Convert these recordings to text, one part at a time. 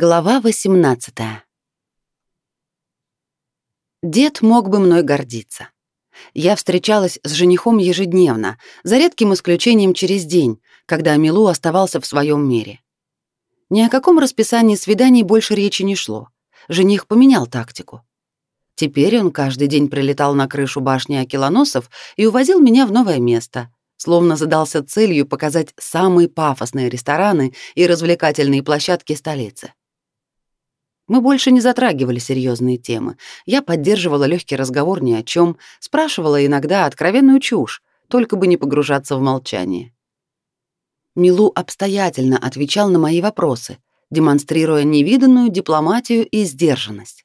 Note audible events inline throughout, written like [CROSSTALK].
Глава 18. Дед мог бы мной гордиться. Я встречалась с женихом ежедневно, за редким исключением через день, когда Милу оставался в своем мире. Ни о каком расписании свиданий больше речи не шло. Жених поменял тактику. Теперь он каждый день прилетал на крышу башни Акилоносов и увозил меня в новое место — словно задался целью показать самые пафосные рестораны и развлекательные площадки столицы. Мы больше не затрагивали серьезные темы. Я поддерживала легкий разговор ни о чем, спрашивала иногда откровенную чушь, только бы не погружаться в молчание. Милу обстоятельно отвечал на мои вопросы, демонстрируя невиданную дипломатию и сдержанность.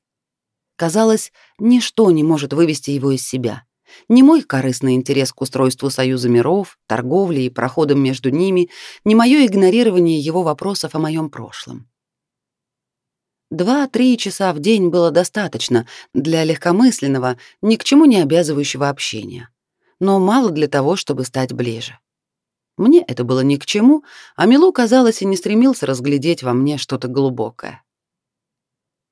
Казалось, ничто не может вывести его из себя. Ни мой корыстный интерес к устройству союза миров, торговле и проходам между ними, ни мое игнорирование его вопросов о моем прошлом. Два-три часа в день было достаточно для легкомысленного, ни к чему не обязывающего общения, но мало для того, чтобы стать ближе. Мне это было ни к чему, а Милу, казалось, и не стремился разглядеть во мне что-то глубокое.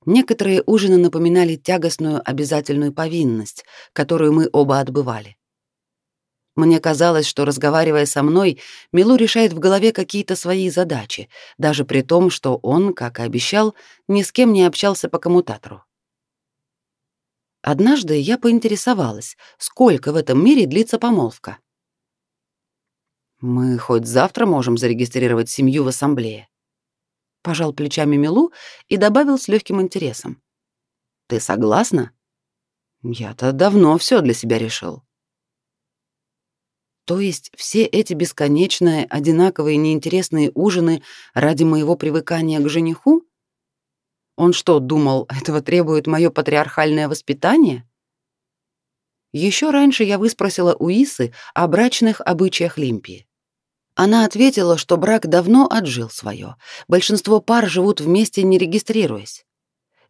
Некоторые ужины напоминали тягостную обязательную повинность, которую мы оба отбывали. Мне казалось, что, разговаривая со мной, Милу решает в голове какие-то свои задачи, даже при том, что он, как и обещал, ни с кем не общался по коммутатору. Однажды я поинтересовалась, сколько в этом мире длится помолвка. «Мы хоть завтра можем зарегистрировать семью в ассамблее», пожал плечами Милу и добавил с легким интересом. Ты согласна? Я-то давно все для себя решил. То есть все эти бесконечные, одинаковые, неинтересные ужины ради моего привыкания к жениху? Он что, думал, [LAUGHS] этого требует мое патриархальное воспитание? Еще раньше я выспросила у Исы о брачных обычаях Лимпии. Она ответила, что брак давно отжил свое. Большинство пар живут вместе, не регистрируясь.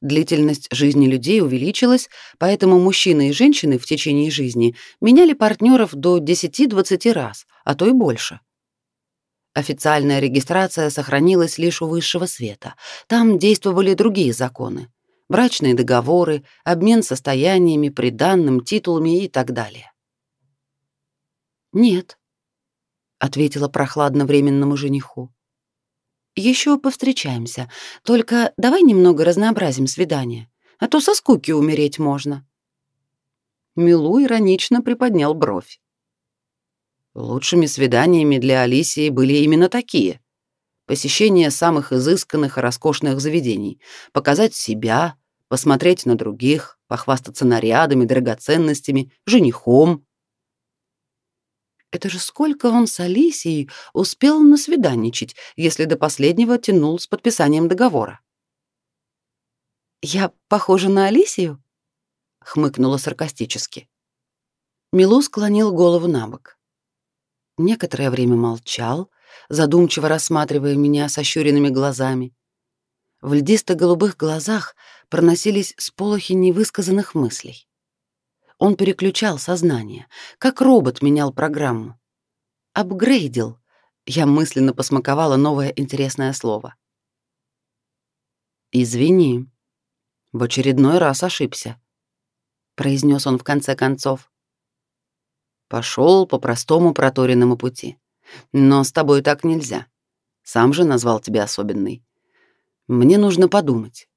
Длительность жизни людей увеличилась, поэтому мужчины и женщины в течение жизни меняли партнеров до 10-20 раз, а то и больше. Официальная регистрация сохранилась лишь у высшего света. Там действовали другие законы. Брачные договоры, обмен состояниями, приданным, титулами и так далее. Нет, ответила прохладно временному жениху. Еще повстречаемся. Только давай немного разнообразим свидание, а то со скуки умереть можно. Милу иронично приподнял бровь. Лучшими свиданиями для Алисии были именно такие. Посещение самых изысканных и роскошных заведений, показать себя, посмотреть на других, похвастаться нарядами, драгоценностями, женихом, это же сколько он с Алисией успел насвиданничать, если до последнего тянул с подписанием договора. «Я похожа на Алисию?» — хмыкнула саркастически. Милу склонил голову на бок. Некоторое время молчал, задумчиво рассматривая меня с ощуренными глазами. В льдисто-голубых глазах проносились сполохи невысказанных мыслей. Он переключал сознание, как робот менял программу. Апгрейдил. Я мысленно посмаковала новое интересное слово. «Извини, в очередной раз ошибся», — произнес он в конце концов. Пошел по простому проторенному пути. Но с тобой так нельзя. Сам же назвал тебя особенной. Мне нужно подумать.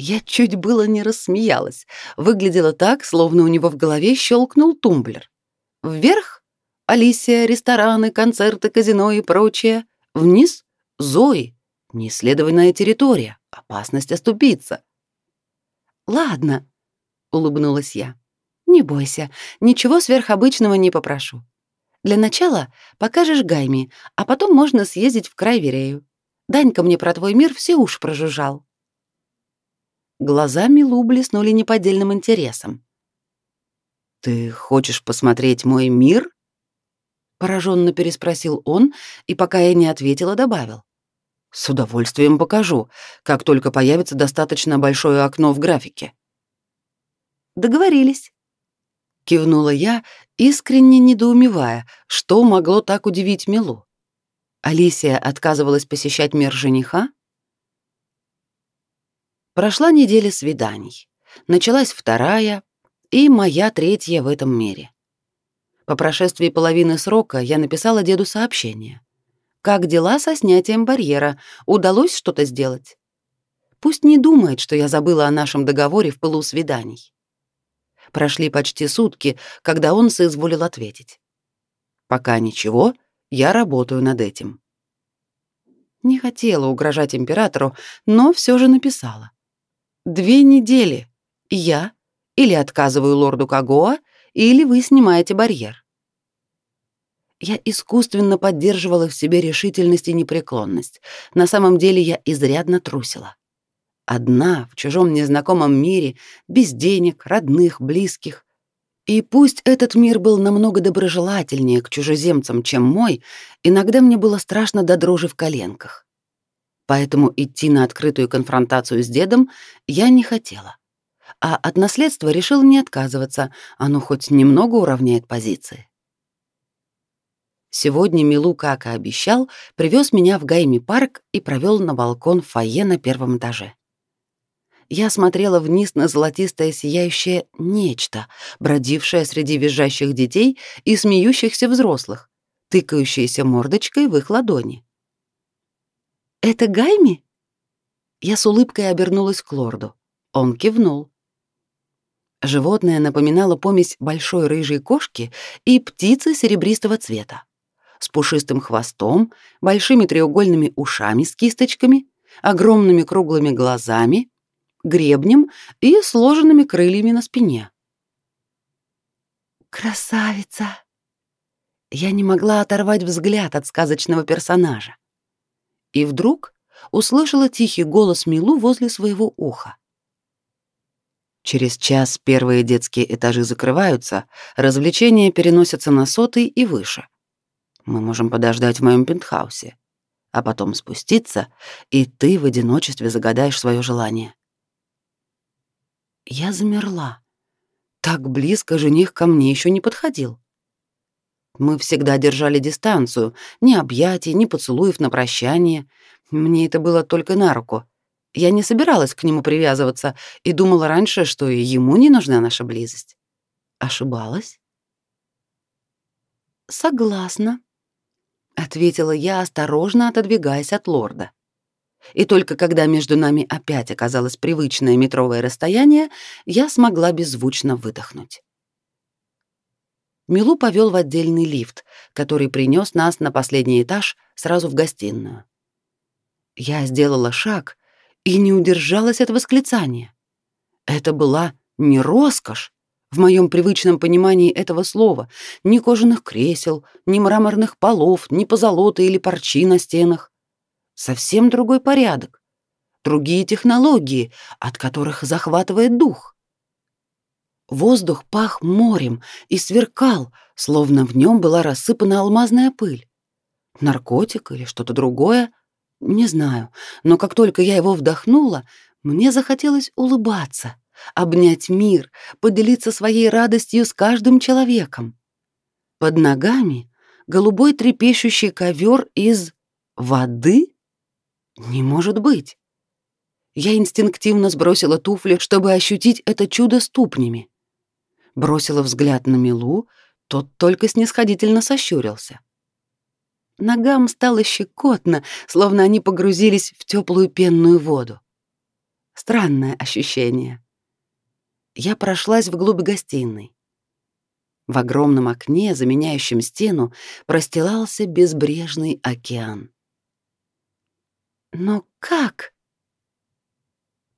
Я чуть было не рассмеялась. Выглядело так, словно у него в голове щелкнул тумблер. Вверх — Алисия, рестораны, концерты, казино и прочее. Вниз — Зои, неисследованная территория, опасность оступиться. «Ладно», — улыбнулась я. «Не бойся, ничего сверхобычного не попрошу. Для начала покажешь Гайми, а потом можно съездить в край Верею. Данька мне про твой мир все уж прожужжал». Глаза Милу блеснули неподдельным интересом. «Ты хочешь посмотреть мой мир?» Пораженно переспросил он, и пока я не ответила, добавил. «С удовольствием покажу, как только появится достаточно большое окно в графике». «Договорились», — кивнула я, искренне недоумевая, что могло так удивить Милу. Алисия отказывалась посещать мир жениха? Прошла неделя свиданий. Началась вторая и моя третья в этом мире. По прошествии половины срока я написала деду сообщение. Как дела со снятием барьера? Удалось что-то сделать? Пусть не думает, что я забыла о нашем договоре в пылу свиданий. Прошли почти сутки, когда он соизволил ответить. Пока ничего, я работаю над этим. Не хотела угрожать императору, но все же написала. Две недели. Я или отказываю лорду Кагоа, или вы снимаете барьер. Я искусственно поддерживала в себе решительность и непреклонность. На самом деле я изрядно трусила. Одна, в чужом незнакомом мире, без денег, родных, близких. И пусть этот мир был намного доброжелательнее к чужеземцам, чем мой, иногда мне было страшно до дрожи в коленках. Поэтому идти на открытую конфронтацию с дедом я не хотела а от наследства решил не отказываться, оно хоть немного уравняет позиции. Сегодня Милу, как и обещал, привез меня в Гайми парк и провел на балкон фойе на первом этаже. Я смотрела вниз на золотистое сияющее нечто, бродившее среди визжащих детей и смеющихся взрослых, тыкающееся мордочкой в их ладони. «Это Гайми?» Я с улыбкой обернулась к лорду. Он кивнул. Животное напоминало помесь большой рыжей кошки и птицы серебристого цвета, с пушистым хвостом, большими треугольными ушами с кисточками, огромными круглыми глазами, гребнем и сложенными крыльями на спине. «Красавица!» Я не могла оторвать взгляд от сказочного персонажа. И вдруг услышала тихий голос Милу возле своего уха. Через час первые детские этажи закрываются, развлечения переносятся на сотый и выше. Мы можем подождать в моем пентхаусе, а потом спуститься, и ты в одиночестве загадаешь свое желание. Я замерла. Так близко жених ко мне еще не подходил. Мы всегда держали дистанцию, ни объятий, ни поцелуев на прощание. Мне это было только на руку — я не собиралась к нему привязываться и думала раньше, что и ему не нужна наша близость. Ошибалась? Согласна, ответила я, осторожно отодвигаясь от лорда. И только когда между нами опять оказалось привычное метровое расстояние, я смогла беззвучно выдохнуть. Милу повел в отдельный лифт, который принес нас на последний этаж сразу в гостиную. Я сделала шаг, и не удержалась от восклицания. Это была не роскошь, в моем привычном понимании этого слова, ни кожаных кресел, ни мраморных полов, ни позолоты или парчи на стенах. Совсем другой порядок, другие технологии, от которых захватывает дух. Воздух пах морем и сверкал, словно в нем была рассыпана алмазная пыль. Наркотик или что-то другое, не знаю, но как только я его вдохнула, мне захотелось улыбаться, обнять мир, поделиться своей радостью с каждым человеком. Под ногами голубой трепещущий ковер из воды? Не может быть. Я инстинктивно сбросила туфли, чтобы ощутить это чудо ступнями. Бросила взгляд на Милу, тот только снисходительно сощурился. Ногам стало щекотно, словно они погрузились в теплую пенную воду. Странное ощущение. Я прошлась вглубь гостиной. В огромном окне, заменяющем стену, простилался безбрежный океан. «Но как?» —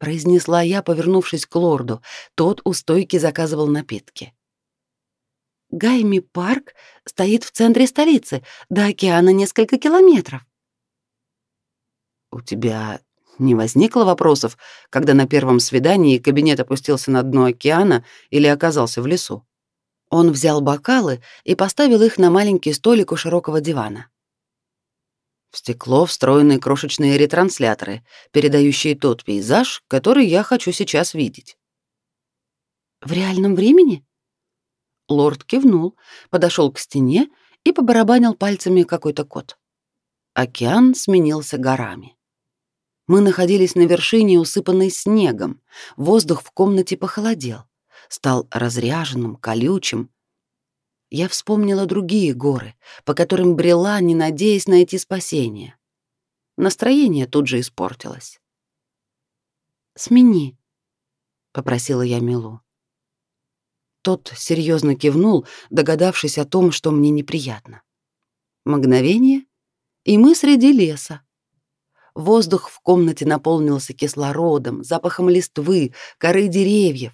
произнесла я, повернувшись к лорду. Тот у стойки заказывал напитки. Гайми парк стоит в центре столицы, до океана несколько километров. У тебя не возникло вопросов, когда на первом свидании кабинет опустился на дно океана или оказался в лесу? Он взял бокалы и поставил их на маленький столик у широкого дивана. В стекло встроены крошечные ретрансляторы, передающие тот пейзаж, который я хочу сейчас видеть. В реальном времени? Лорд кивнул, подошел к стене и побарабанил пальцами какой-то код. Океан сменился горами. Мы находились на вершине, усыпанной снегом. Воздух в комнате похолодел, стал разряженным, колючим. Я вспомнила другие горы, по которым брела, не надеясь найти спасения. Настроение тут же испортилось. «Смени», — попросила я Милу. Тот серьезно кивнул, догадавшись о том, что мне неприятно. Мгновение, и мы среди леса. Воздух в комнате наполнился кислородом, запахом листвы, коры деревьев.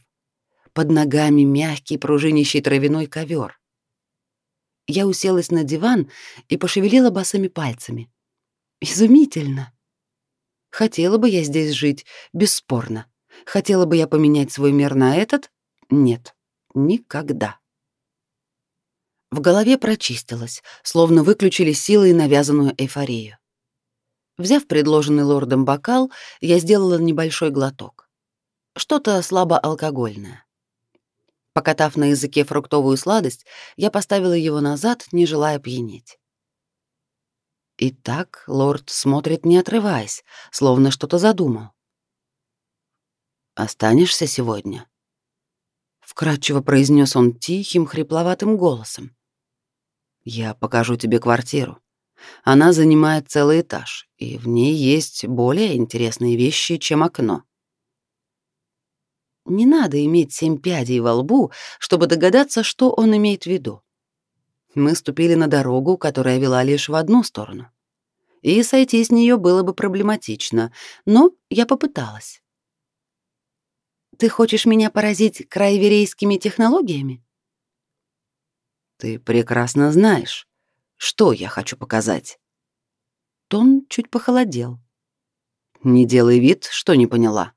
Под ногами мягкий пружинящий травяной ковер. Я уселась на диван и пошевелила босыми пальцами. Изумительно. Хотела бы я здесь жить, бесспорно. Хотела бы я поменять свой мир на этот? Нет, никогда. В голове прочистилось, словно выключили силой навязанную эйфорию. Взяв предложенный лордом бокал, я сделала небольшой глоток. Что-то слабоалкогольное. Покатав на языке фруктовую сладость, я поставила его назад, не желая пьянеть. Итак, лорд смотрит, не отрываясь, словно что-то задумал. «Останешься сегодня?» Вкратчиво произнес он тихим, хрипловатым голосом. «Я покажу тебе квартиру. Она занимает целый этаж, и в ней есть более интересные вещи, чем окно. Не надо иметь семь пядей во лбу, чтобы догадаться, что он имеет в виду. Мы ступили на дорогу, которая вела лишь в одну сторону. И сойти с нее было бы проблематично, но я попыталась. «Ты хочешь меня поразить краеверейскими технологиями?» «Ты прекрасно знаешь, что я хочу показать?» Тон чуть похолодел. «Не делай вид, что не поняла».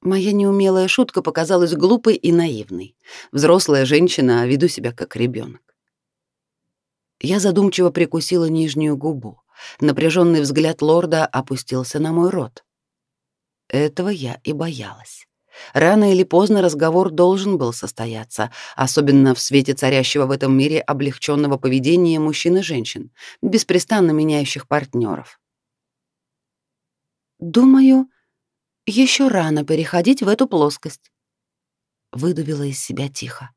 Моя неумелая шутка показалась глупой и наивной. Взрослая женщина, а веду себя как ребенок. Я задумчиво прикусила нижнюю губу. Напряженный взгляд лорда опустился на мой рот. Этого я и боялась. Рано или поздно разговор должен был состояться, особенно в свете царящего в этом мире облегченного поведения мужчин и женщин, беспрестанно меняющих партнеров. «Думаю, еще рано переходить в эту плоскость. Выдавила из себя тихо.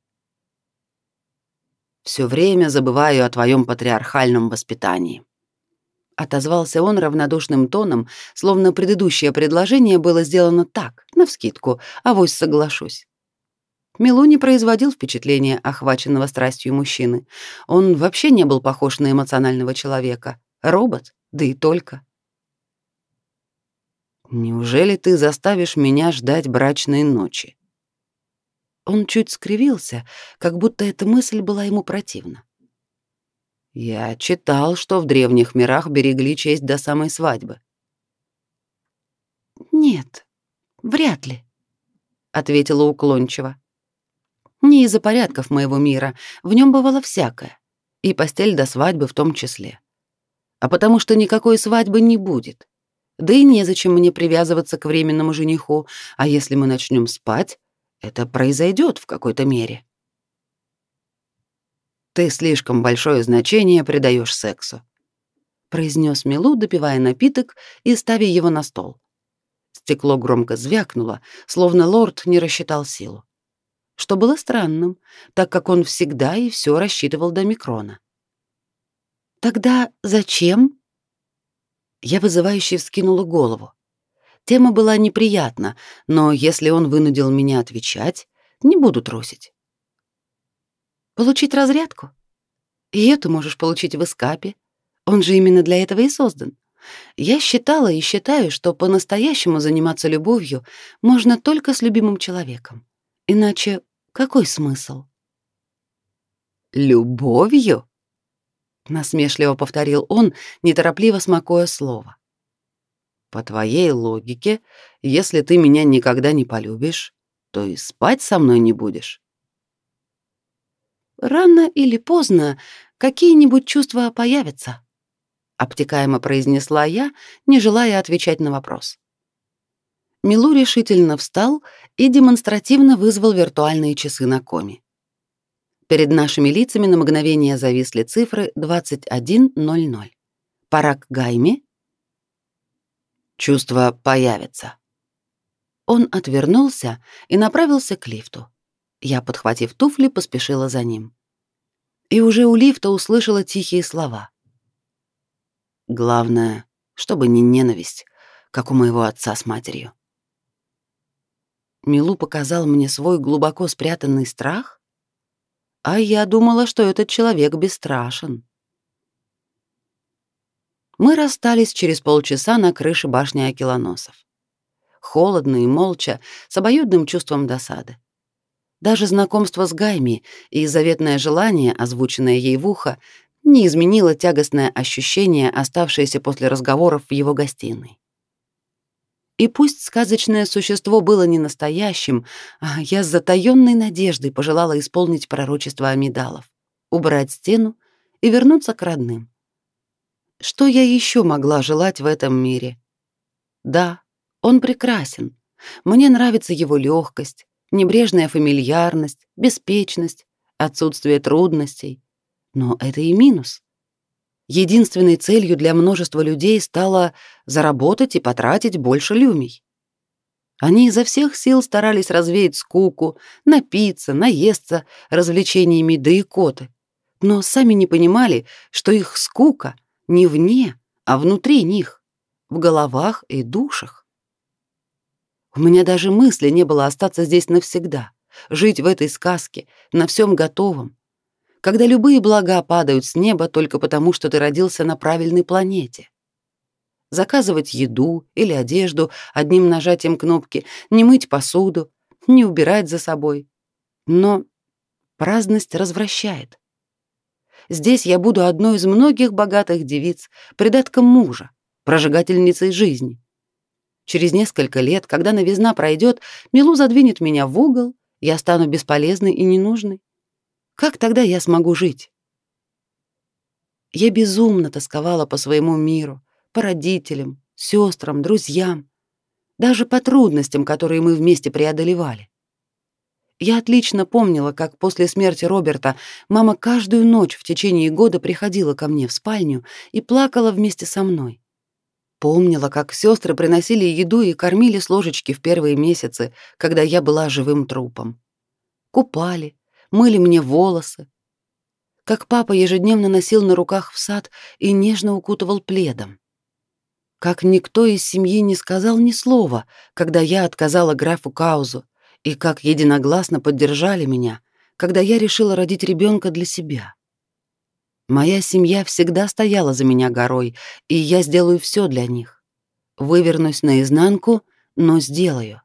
Все время забываю о твоем патриархальном воспитании. Отозвался он равнодушным тоном, словно предыдущее предложение было сделано так, навскидку, авось соглашусь. Милу не производил впечатления охваченного страстью мужчины. Он вообще не был похож на эмоционального человека. Робот, да и только. Неужели ты заставишь меня ждать брачной ночи? Он чуть скривился, как будто эта мысль была ему противна. Я читал, что в древних мирах берегли честь до самой свадьбы. Нет, вряд ли, ответила уклончиво. Не из-за порядков моего мира, в нем бывало всякое, и постель до свадьбы в том числе. А потому что никакой свадьбы не будет. Да и незачем мне привязываться к временному жениху, а если мы начнем спать, это произойдет в какой-то мере. Ты слишком большое значение придаешь сексу, произнес Милу, допивая напиток и ставя его на стол. Стекло громко звякнуло, словно лорд не рассчитал силу. Что было странным, так как он всегда и все рассчитывал до микрона. Тогда зачем? Я вызывающе вскинула голову. Тема была неприятна, но если он вынудил меня отвечать, не буду трусить. Получить разрядку? Ее ты можешь получить в эскапе. Он же именно для этого и создан. Я считала и считаю, что по-настоящему заниматься любовью можно только с любимым человеком. Иначе какой смысл? Любовью? Насмешливо повторил он, неторопливо смакуя слово. По твоей логике, если ты меня никогда не полюбишь, то и спать со мной не будешь. Рано или поздно какие-нибудь чувства появятся, обтекаемо произнесла я, не желая отвечать на вопрос. Милу решительно встал и демонстративно вызвал виртуальные часы на коме. Перед нашими лицами на мгновение зависли цифры 21.00. Пора к Гайме. Чувство появится. Он отвернулся и направился к лифту. Я, подхватив туфли, поспешила за ним. И уже у лифта услышала тихие слова. Главное, чтобы не ненависть, как у моего отца с матерью. Милу показал мне свой глубоко спрятанный страх? А я думала, что этот человек бесстрашен. Мы расстались через полчаса на крыше башни Акилоносов. Холодно и молча, с обоюдным чувством досады. Даже знакомство с Гайми и заветное желание, озвученное ей в ухо, не изменило тягостное ощущение, оставшееся после разговоров в его гостиной. И пусть сказочное существо было не настоящим, а я с затаённой надеждой пожелала исполнить пророчество Амидалов, убрать стену и вернуться к родным. Что я еще могла желать в этом мире? Да, он прекрасен. Мне нравится его легкость, небрежная фамильярность, беспечность, отсутствие трудностей. Но это и минус. Единственной целью для множества людей стало заработать и потратить больше люмий. Они изо всех сил старались развеять скуку, напиться, наесться развлечениями да и коты, но сами не понимали, что их скука не вне, а внутри них, в головах и душах. У меня даже мысли не было остаться здесь навсегда, жить в этой сказке, на всем готовом, когда любые блага падают с неба только потому, что ты родился на правильной планете. Заказывать еду или одежду одним нажатием кнопки, не мыть посуду, не убирать за собой. Но праздность развращает. Здесь я буду одной из многих богатых девиц, придатком мужа, прожигательницей жизни. Через несколько лет, когда новизна пройдет, Милу задвинет меня в угол, я стану бесполезной и ненужной. Как тогда я смогу жить? Я безумно тосковала по своему миру, по родителям, сестрам, друзьям, даже по трудностям, которые мы вместе преодолевали. Я отлично помнила, как после смерти Роберта мама каждую ночь в течение года приходила ко мне в спальню и плакала вместе со мной. Помнила, как сестры приносили еду и кормили с ложечки в первые месяцы, когда я была живым трупом. Купали, мыли мне волосы. Как папа ежедневно носил на руках в сад и нежно укутывал пледом. Как никто из семьи не сказал ни слова, когда я отказала графу Каузу, и как единогласно поддержали меня, когда я решила родить ребенка для себя. Моя семья всегда стояла за меня горой, и я сделаю все для них. Вывернусь наизнанку, но сделаю.